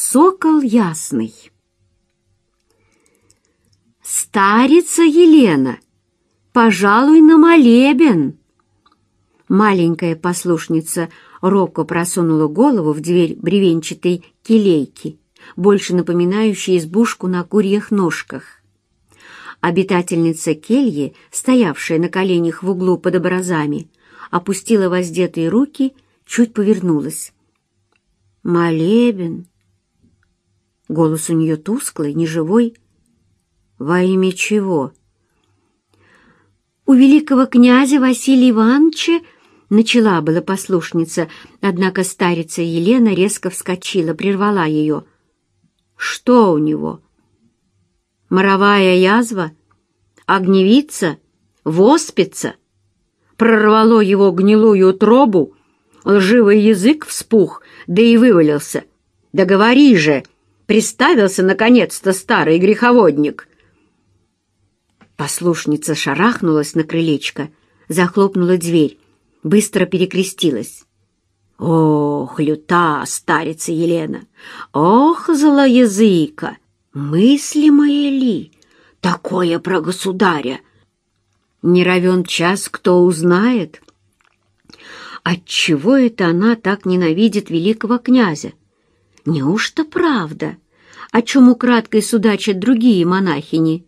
Сокол ясный. Старица Елена, пожалуй, на молебен. Маленькая послушница робко просунула голову в дверь бревенчатой келейки, больше напоминающей избушку на курьих ножках. Обитательница кельи, стоявшая на коленях в углу под образами, опустила воздетые руки, чуть повернулась. «Молебен!» Голос у нее тусклый, неживой. «Во имя чего?» «У великого князя Василия Ивановича начала была послушница, однако старица Елена резко вскочила, прервала ее. «Что у него?» «Моровая язва? Огневица? Воспица?» Прорвало его гнилую тробу, лживый язык вспух, да и вывалился. «Да говори же!» Приставился, наконец-то, старый греховодник. Послушница шарахнулась на крылечко, захлопнула дверь, быстро перекрестилась. «Ох, люта, старица Елена! Ох, злоязыка! Мыслимое ли? Такое про государя! Не равен час, кто узнает!» Отчего это она так ненавидит великого князя? Неужто правда, о чем украдкой судачат другие монахини,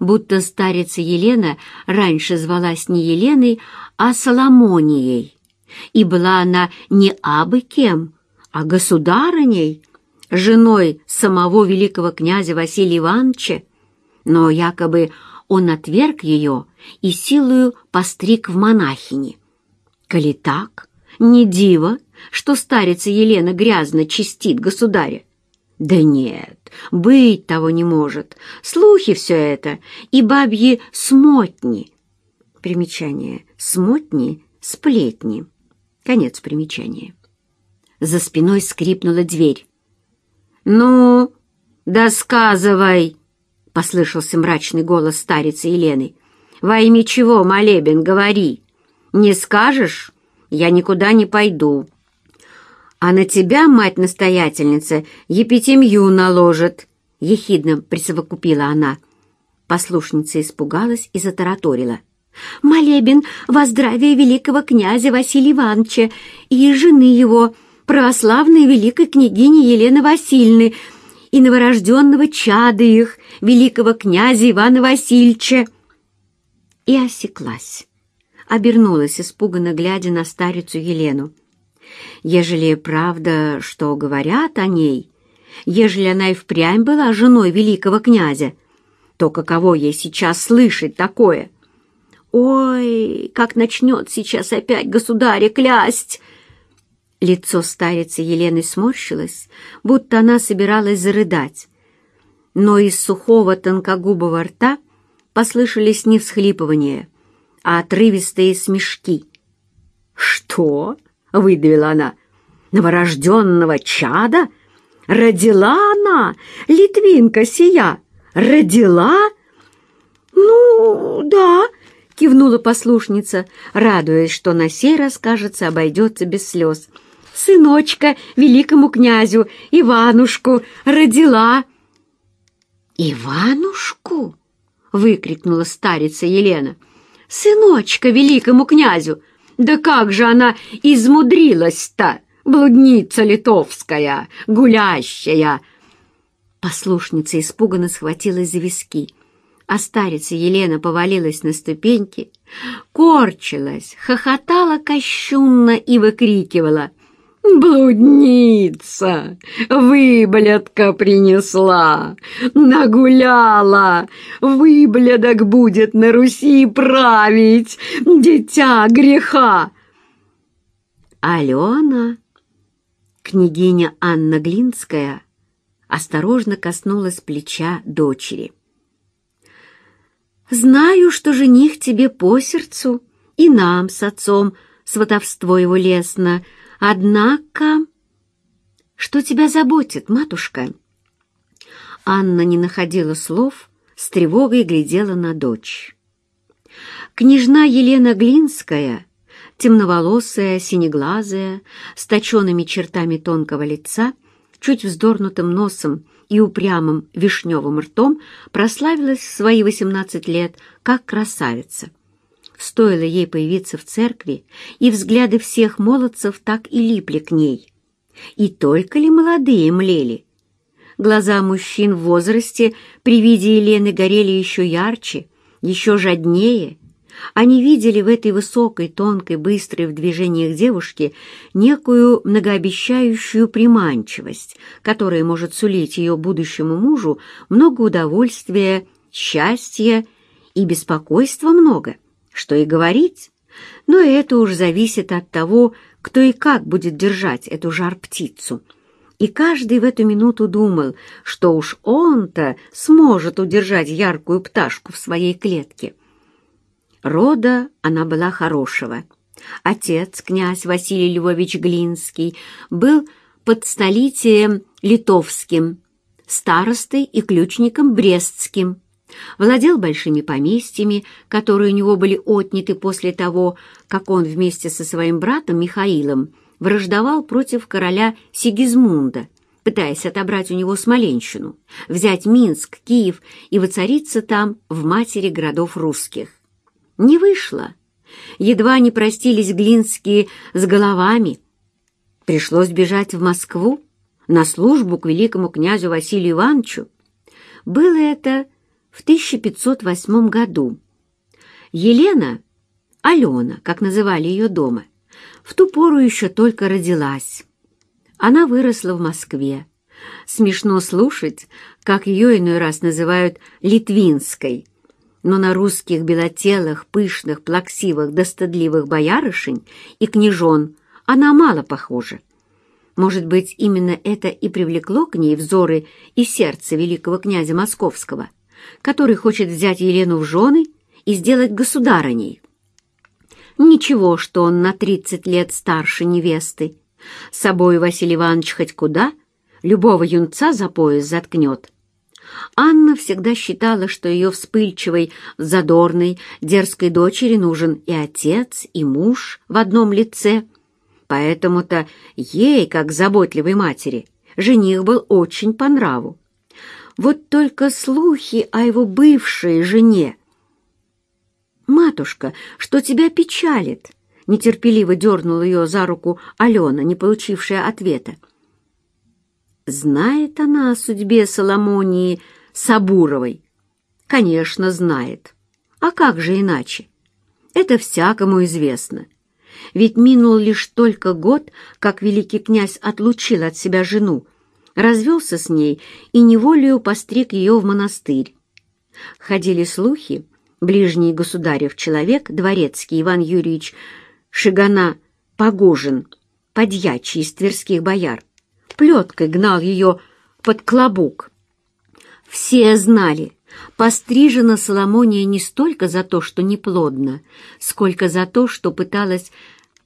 будто старица Елена раньше звалась не Еленой, а Соломонией, и была она не абы кем, а государыней, женой самого великого князя Василия Ивановича, но якобы он отверг ее и силою постриг в монахини. Коли так, не диво, что старица Елена грязно чистит государя. Да нет, быть того не может. Слухи все это и бабьи смотни. Примечание. Смотни, сплетни. Конец примечания. За спиной скрипнула дверь. «Ну, досказывай!» — послышался мрачный голос старицы Елены. «Во имя чего, молебен, говори! Не скажешь, я никуда не пойду!» А на тебя, мать-настоятельница, епитемью наложит!» — ехидно присовокупила она. Послушница испугалась и затараторила. «Молебен во здравие великого князя Василия Ивановича и жены его, православной великой княгини Елены Васильевны и новорожденного чада их, великого князя Ивана Васильевича!» И осеклась, обернулась, испуганно глядя на старицу Елену. Ежели правда, что говорят о ней, ежели она и впрямь была женой великого князя, то каково ей сейчас слышать такое? Ой, как начнет сейчас опять государя клясть! Лицо старицы Елены сморщилось, будто она собиралась зарыдать. Но из сухого тонкогубого рта послышались не всхлипывания, а отрывистые смешки. «Что?» — выдавила она. «Новорожденного чада? Родила она, Литвинка сия, родила?» «Ну, да», — кивнула послушница, радуясь, что на сей раз, кажется, обойдется без слез. «Сыночка великому князю Иванушку родила». «Иванушку?» — выкрикнула старица Елена. «Сыночка великому князю! Да как же она измудрилась-то, блудница литовская, гулящая!» Послушница испуганно схватилась за виски, а старица Елена повалилась на ступеньки, корчилась, хохотала кощунно и выкрикивала — «Блудница! Выблядка принесла! Нагуляла! Выблядок будет на Руси править! Дитя греха!» Алена, княгиня Анна Глинская, осторожно коснулась плеча дочери. «Знаю, что жених тебе по сердцу, и нам с отцом сватовство его лестно, Однако... Что тебя заботит, матушка? Анна не находила слов, с тревогой глядела на дочь. Княжна Елена Глинская, темноволосая, синеглазая, с точенными чертами тонкого лица, чуть вздорнутым носом и упрямым вишневым ртом прославилась в свои 18 лет как красавица. Стоило ей появиться в церкви, и взгляды всех молодцев так и липли к ней. И только ли молодые млели? Глаза мужчин в возрасте при виде Елены горели еще ярче, еще жаднее. Они видели в этой высокой, тонкой, быстрой в движениях девушке некую многообещающую приманчивость, которая может сулить ее будущему мужу много удовольствия, счастья и беспокойства много, что и говорить. Но это уж зависит от того, кто и как будет держать эту жар-птицу. И каждый в эту минуту думал, что уж он-то сможет удержать яркую пташку в своей клетке. Рода она была хорошего. Отец, князь Василий Львович Глинский, был под столитием литовским, старостой и ключником брестским, владел большими поместьями, которые у него были отняты после того, как он вместе со своим братом Михаилом враждовал против короля Сигизмунда, пытаясь отобрать у него Смоленщину, взять Минск, Киев и воцариться там в матери городов русских. Не вышло. Едва не простились Глинские с головами. Пришлось бежать в Москву на службу к великому князю Василию Ивановичу. Было это в 1508 году. Елена, Алена, как называли ее дома, в ту пору еще только родилась. Она выросла в Москве. Смешно слушать, как ее иной раз называют «литвинской», но на русских белотелых, пышных, плаксивых, достыдливых боярышень и княжон она мало похожа. Может быть, именно это и привлекло к ней взоры и сердце великого князя Московского, который хочет взять Елену в жены и сделать государыней. Ничего, что он на тридцать лет старше невесты. С собой Василий Иванович хоть куда, любого юнца за пояс заткнет. Анна всегда считала, что ее вспыльчивой, задорной, дерзкой дочери нужен и отец, и муж в одном лице. Поэтому-то ей, как заботливой матери, жених был очень по нраву. Вот только слухи о его бывшей жене. «Матушка, что тебя печалит?» Нетерпеливо дернул ее за руку Алена, не получившая ответа. Знает она о судьбе Соломонии Сабуровой? Конечно, знает. А как же иначе? Это всякому известно. Ведь минул лишь только год, как великий князь отлучил от себя жену, развелся с ней и неволею постриг ее в монастырь. Ходили слухи, ближний государев человек, дворецкий Иван Юрьевич Шигана Погожин, подьячий из тверских бояр, плеткой гнал ее под клобук. Все знали, пострижена Соломония не столько за то, что неплодна, сколько за то, что пыталась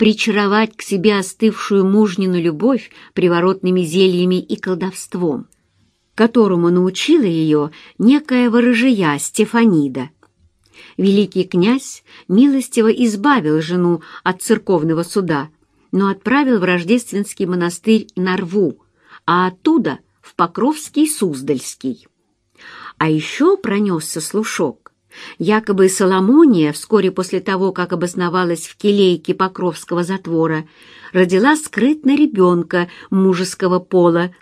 причаровать к себе остывшую мужнину любовь приворотными зельями и колдовством, которому научила ее некая ворожия Стефанида. Великий князь милостиво избавил жену от церковного суда, но отправил в рождественский монастырь Нарву, а оттуда в Покровский Суздальский. А еще пронесся слушок. Якобы Соломония, вскоре после того, как обосновалась в келейке Покровского затвора, родила скрытно ребенка мужеского пола,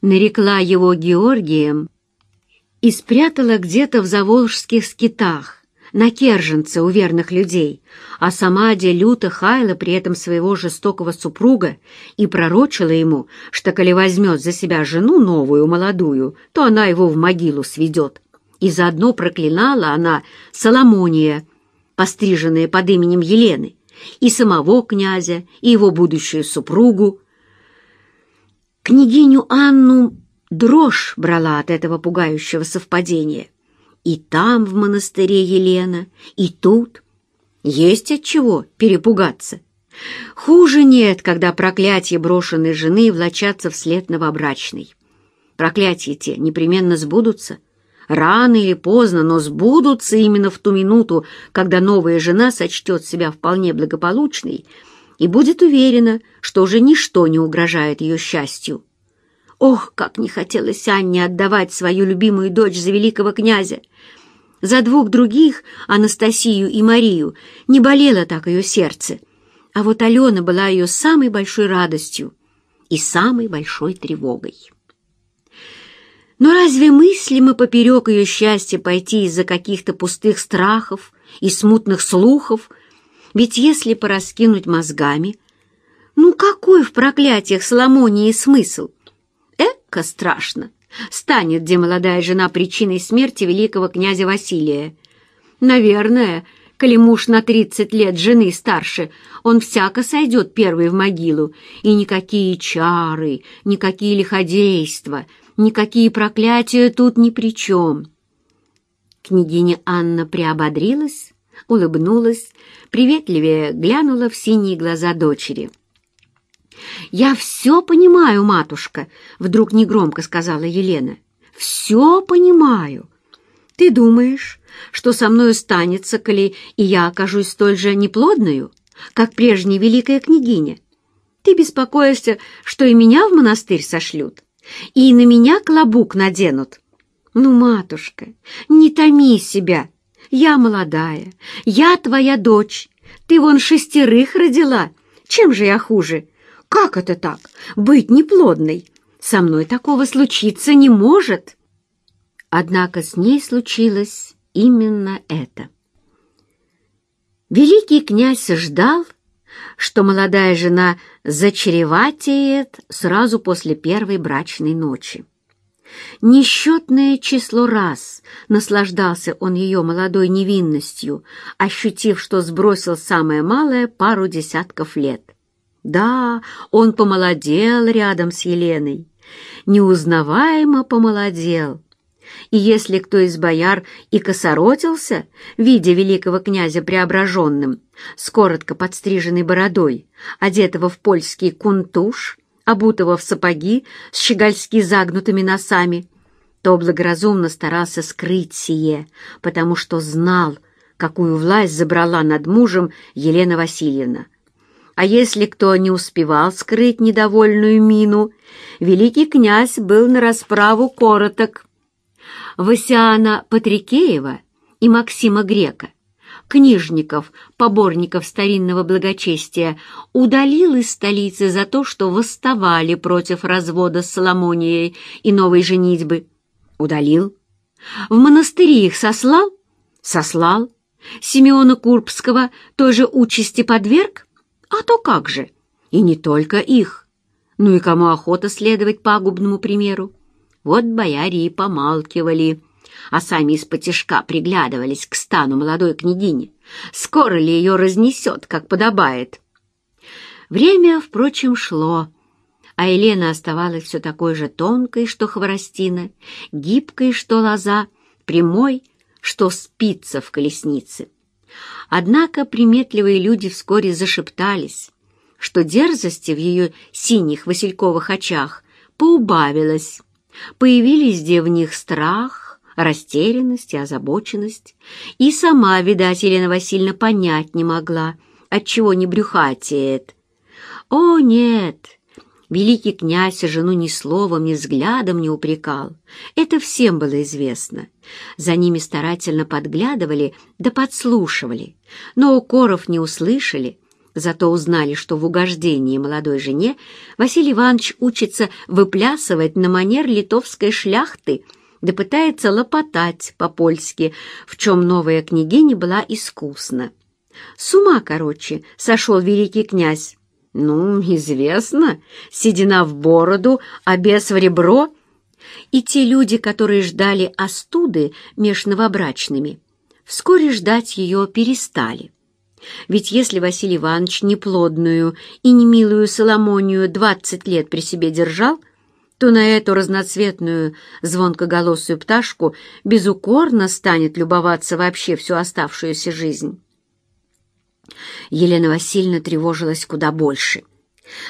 нарекла его Георгием и спрятала где-то в заволжских скитах, на Керженце у верных людей, а сама люто хаяла при этом своего жестокого супруга и пророчила ему, что коли возьмет за себя жену новую, молодую, то она его в могилу сведет. И заодно проклинала она Соломония, постриженная под именем Елены, и самого князя, и его будущую супругу. Княгиню Анну дрожь брала от этого пугающего совпадения. И там, в монастыре Елена, и тут. Есть от чего перепугаться. Хуже нет, когда проклятия брошенной жены влачатся вслед новобрачной. Проклятия те непременно сбудутся. Рано или поздно, но сбудутся именно в ту минуту, когда новая жена сочтет себя вполне благополучной и будет уверена, что уже ничто не угрожает ее счастью. Ох, как не хотелось Анне отдавать свою любимую дочь за великого князя! За двух других, Анастасию и Марию, не болело так ее сердце. А вот Алена была ее самой большой радостью и самой большой тревогой. Но разве мыслимо поперек ее счастья пойти из-за каких-то пустых страхов и смутных слухов? Ведь если пораскинуть мозгами, ну какой в проклятиях Соломонии смысл? Эка страшно! Станет где молодая жена причиной смерти великого князя Василия. Наверное, коли муж на тридцать лет жены старше, он всяко сойдет первый в могилу, и никакие чары, никакие лиходейства, никакие проклятия тут ни при чем. Княгиня Анна приободрилась, улыбнулась, приветливее глянула в синие глаза дочери — «Я все понимаю, матушка», — вдруг негромко сказала Елена. «Все понимаю. Ты думаешь, что со мною станется, коли и я окажусь столь же неплодною, как прежняя великая княгиня? Ты беспокоишься, что и меня в монастырь сошлют, и на меня клобук наденут? Ну, матушка, не томи себя. Я молодая, я твоя дочь. Ты вон шестерых родила. Чем же я хуже?» Как это так? Быть неплодной? Со мной такого случиться не может. Однако с ней случилось именно это. Великий князь ждал, что молодая жена зачреватеет сразу после первой брачной ночи. Несчетное число раз наслаждался он ее молодой невинностью, ощутив, что сбросил самое малое пару десятков лет. Да, он помолодел рядом с Еленой, неузнаваемо помолодел. И если кто из бояр и косоротился, видя великого князя преображенным, с коротко подстриженной бородой, одетого в польский кунтуш, обутого в сапоги с щегольски загнутыми носами, то благоразумно старался скрыть сие, потому что знал, какую власть забрала над мужем Елена Васильевна. А если кто не успевал скрыть недовольную мину, великий князь был на расправу короток. Васиана Патрикеева и Максима Грека, книжников, поборников старинного благочестия, удалил из столицы за то, что восставали против развода с Соломонией и новой женитьбы. Удалил. В монастыри их сослал? Сослал. Симеона Курбского тоже участи подверг? А то как же! И не только их. Ну и кому охота следовать пагубному примеру? Вот бояре и помалкивали, а сами из-под приглядывались к стану молодой княгини. Скоро ли ее разнесет, как подобает? Время, впрочем, шло, а Елена оставалась все такой же тонкой, что хворостина, гибкой, что лоза, прямой, что спица в колеснице. Однако приметливые люди вскоре зашептались, что дерзости в ее синих васильковых очах поубавилось. Появились где в них страх, растерянность и озабоченность. И сама, видать, Елена Васильевна понять не могла, отчего не брюхатеет. О, нет! Великий князь жену ни словом, ни взглядом не упрекал. Это всем было известно. За ними старательно подглядывали да подслушивали, но укоров не услышали, зато узнали, что в угождении молодой жене Василий Иванович учится выплясывать на манер литовской шляхты, да пытается лопотать по-польски, в чем новая княгиня была искусна. С ума, короче, сошел великий князь, ну, известно, седина в бороду, а без в ребро. И те люди, которые ждали остуды меж новобрачными, вскоре ждать ее перестали. Ведь если Василий Иванович неплодную и немилую Соломонию двадцать лет при себе держал, то на эту разноцветную звонкоголосую пташку безукорно станет любоваться вообще всю оставшуюся жизнь. Елена Васильевна тревожилась куда больше.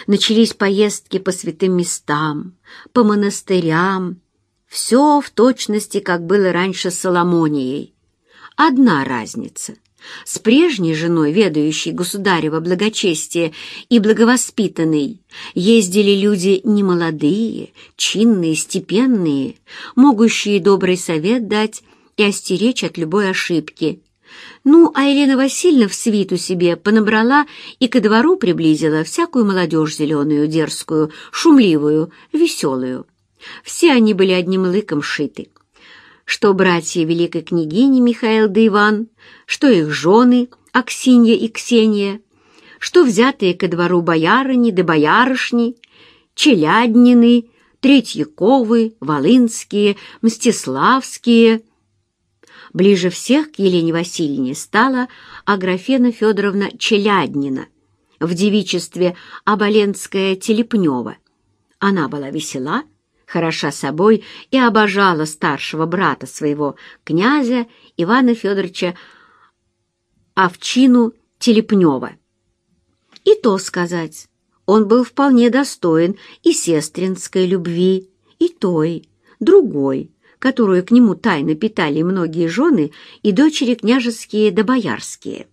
Начались поездки по святым местам, по монастырям. Все в точности, как было раньше с Соломонией. Одна разница. С прежней женой, ведающей государева благочестие и благовоспитанной, ездили люди немолодые, чинные, степенные, могущие добрый совет дать и остеречь от любой ошибки. Ну, а Елена Васильевна в свиту себе понабрала и ко двору приблизила всякую молодежь зеленую, дерзкую, шумливую, веселую. Все они были одним лыком шиты что братья великой княгини Михаил да Иван, что их жены Аксинья и Ксения, что взятые ко двору боярыни да боярышни, Челяднины, Третьяковы, Волынские, Мстиславские. Ближе всех к Елене Васильевне стала Аграфена Федоровна Челяднина, в девичестве Оболенская Телепнева. Она была весела, хороша собой и обожала старшего брата своего, князя Ивана Федоровича Овчину Телепнева. И то сказать, он был вполне достоин и сестринской любви, и той, другой, которую к нему тайно питали многие жены и дочери княжеские да боярские.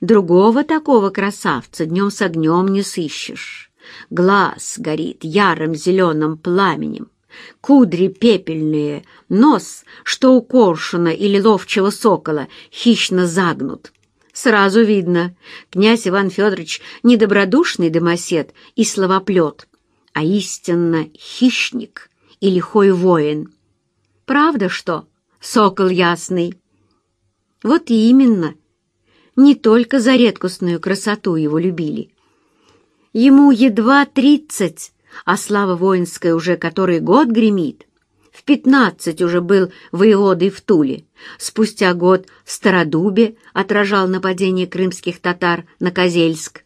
Другого такого красавца днем с огнем не сыщешь. Глаз горит ярым зеленым пламенем, кудри пепельные, нос, что у коршуна или ловчего сокола, хищно загнут. Сразу видно, князь Иван Федорович недобродушный домосед и словоплет, а истинно хищник и лихой воин. Правда что, сокол ясный? Вот и именно. Не только за редкостную красоту его любили, Ему едва тридцать, а слава воинская уже который год гремит. В пятнадцать уже был воеводой в Туле. Спустя год в Стародубе отражал нападение крымских татар на Козельск.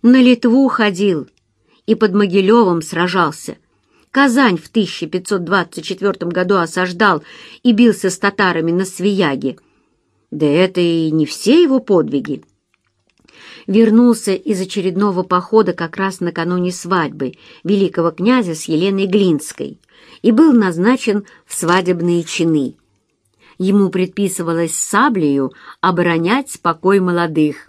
На Литву ходил и под Могилевым сражался. Казань в 1524 году осаждал и бился с татарами на Свияге. Да это и не все его подвиги вернулся из очередного похода как раз накануне свадьбы великого князя с Еленой Глинской и был назначен в свадебные чины. Ему предписывалось саблею оборонять спокой молодых,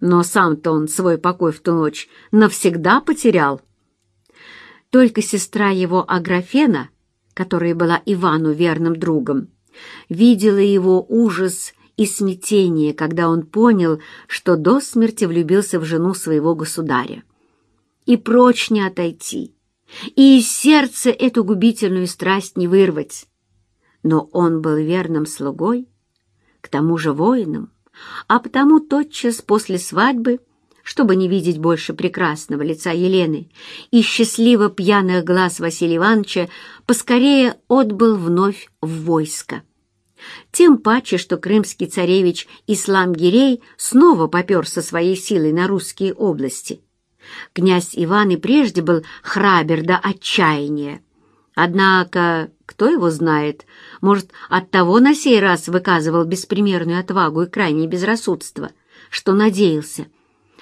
но сам-то он свой покой в ту ночь навсегда потерял. Только сестра его Аграфена, которая была Ивану верным другом, видела его ужас и смятение, когда он понял, что до смерти влюбился в жену своего государя. И прочь не отойти, и из сердца эту губительную страсть не вырвать. Но он был верным слугой, к тому же воином, а потому тотчас после свадьбы, чтобы не видеть больше прекрасного лица Елены и счастливо пьяных глаз Василия Ивановича, поскорее отбыл вновь в войско. Тем паче, что крымский царевич Ислам-Гирей снова попер со своей силой на русские области. Князь Иван и прежде был храбер до отчаяния. Однако, кто его знает, может, оттого на сей раз выказывал беспримерную отвагу и крайнее безрассудство, что надеялся.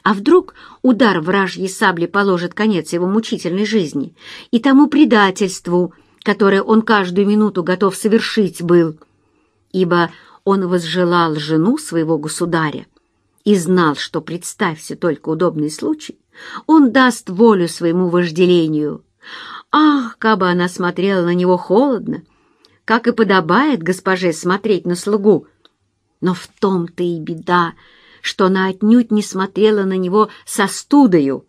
А вдруг удар вражьей сабли положит конец его мучительной жизни и тому предательству, которое он каждую минуту готов совершить был — ибо он возжелал жену своего государя и знал, что, представься только удобный случай, он даст волю своему вожделению. Ах, как бы она смотрела на него холодно, как и подобает госпоже смотреть на слугу. Но в том-то и беда, что она отнюдь не смотрела на него со студою.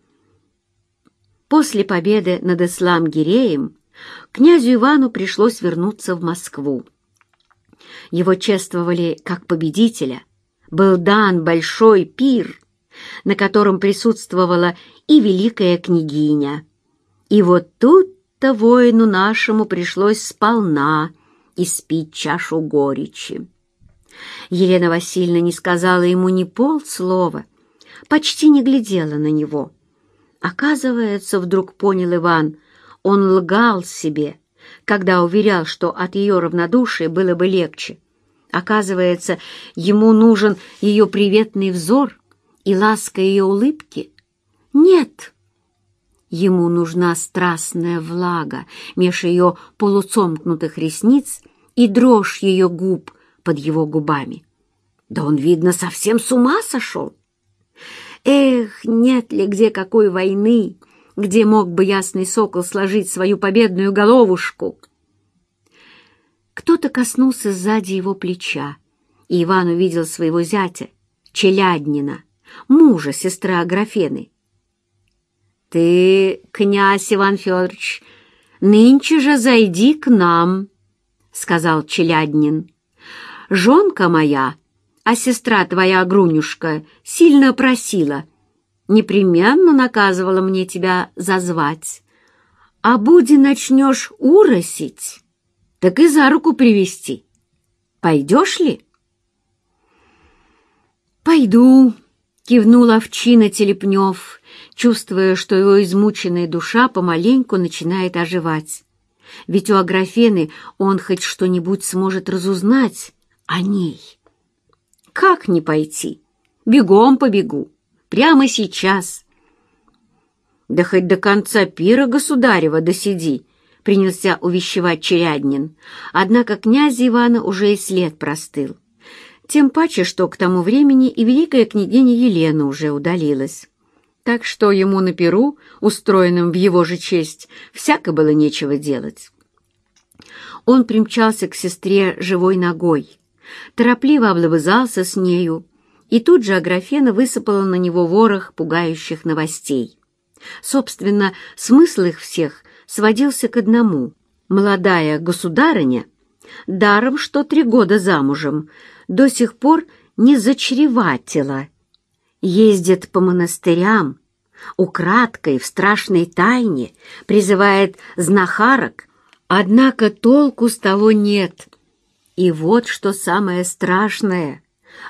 После победы над Ислам-Гиреем князю Ивану пришлось вернуться в Москву. Его чествовали как победителя. Был дан большой пир, на котором присутствовала и великая княгиня. И вот тут-то воину нашему пришлось сполна испить чашу горечи. Елена Васильевна не сказала ему ни полслова, почти не глядела на него. Оказывается, вдруг понял Иван, он лгал себе — когда уверял, что от ее равнодушия было бы легче. Оказывается, ему нужен ее приветный взор и ласка ее улыбки. Нет, ему нужна страстная влага меж ее полуцомкнутых ресниц и дрожь ее губ под его губами. Да он, видно, совсем с ума сошел. Эх, нет ли где какой войны, где мог бы ясный сокол сложить свою победную головушку? Кто-то коснулся сзади его плеча, и Иван увидел своего зятя, Челяднина, мужа сестра Аграфены. «Ты, князь Иван Федорович, нынче же зайди к нам», — сказал Челяднин. «Жонка моя, а сестра твоя Грунюшка, сильно просила, непременно наказывала мне тебя зазвать. А буди начнешь уросить, так и за руку привести. Пойдешь ли?» «Пойду», — кивнул овчина Телепнев, чувствуя, что его измученная душа помаленьку начинает оживать. Ведь у Аграфены он хоть что-нибудь сможет разузнать о ней. «Как не пойти? Бегом побегу. Прямо сейчас». «Да хоть до конца пира государева досиди», — принялся увещевать Черяднин. Однако князя Ивана уже и след простыл. Тем паче, что к тому времени и великая княгиня Елена уже удалилась. Так что ему на перу, устроенном в его же честь, всяко было нечего делать. Он примчался к сестре живой ногой, торопливо облобызался с нею, и тут же Аграфена высыпала на него ворох пугающих новостей. Собственно, смысл их всех сводился к одному. Молодая государыня, даром что три года замужем, до сих пор не зачреватила. Ездит по монастырям, украдкой, в страшной тайне, призывает знахарок, однако толку с того нет. И вот что самое страшное.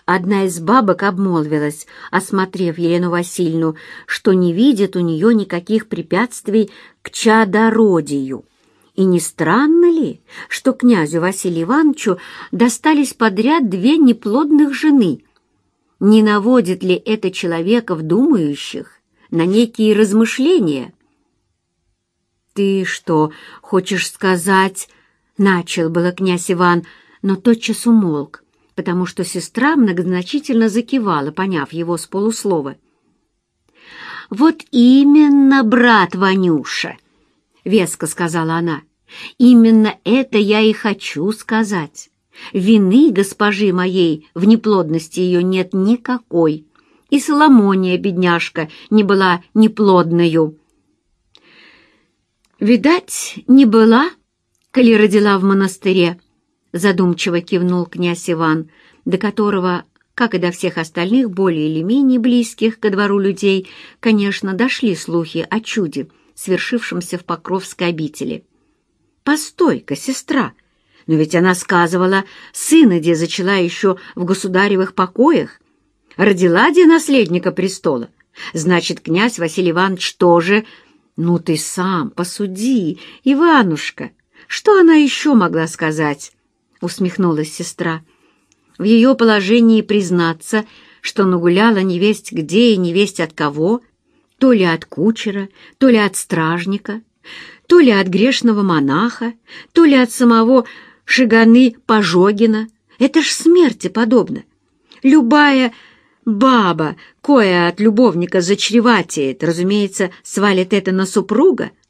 Одна из бабок обмолвилась, осмотрев Елену Васильевну, что не видит у нее никаких препятствий к чадородию. И не странно ли, что князю Василию Ивановичу достались подряд две неплодных жены? Не наводит ли это человеков, думающих, на некие размышления? «Ты что, хочешь сказать?» — начал было князь Иван, но тотчас умолк, потому что сестра многозначительно закивала, поняв его с полуслова. «Вот именно, брат Ванюша!» — веско сказала она. «Именно это я и хочу сказать. Вины госпожи моей в неплодности ее нет никакой, и Соломония, бедняжка, не была неплодною». «Видать, не была, коли родила в монастыре», — задумчиво кивнул князь Иван, до которого как и до всех остальных более или менее близких ко двору людей, конечно, дошли слухи о чуде, свершившемся в Покровской обители. «Постой-ка, сестра! Но ведь она сказывала, сына де зачала еще в государевых покоях, родила де наследника престола. Значит, князь Василий Иванович тоже... Ну ты сам посуди, Иванушка, что она еще могла сказать?» — усмехнулась сестра. В ее положении признаться, что нагуляла невесть где и невесть от кого, то ли от кучера, то ли от стражника, то ли от грешного монаха, то ли от самого Шиганы Пожогина. Это ж смерти подобно. Любая баба, кое от любовника зачреватеет, разумеется, свалит это на супруга —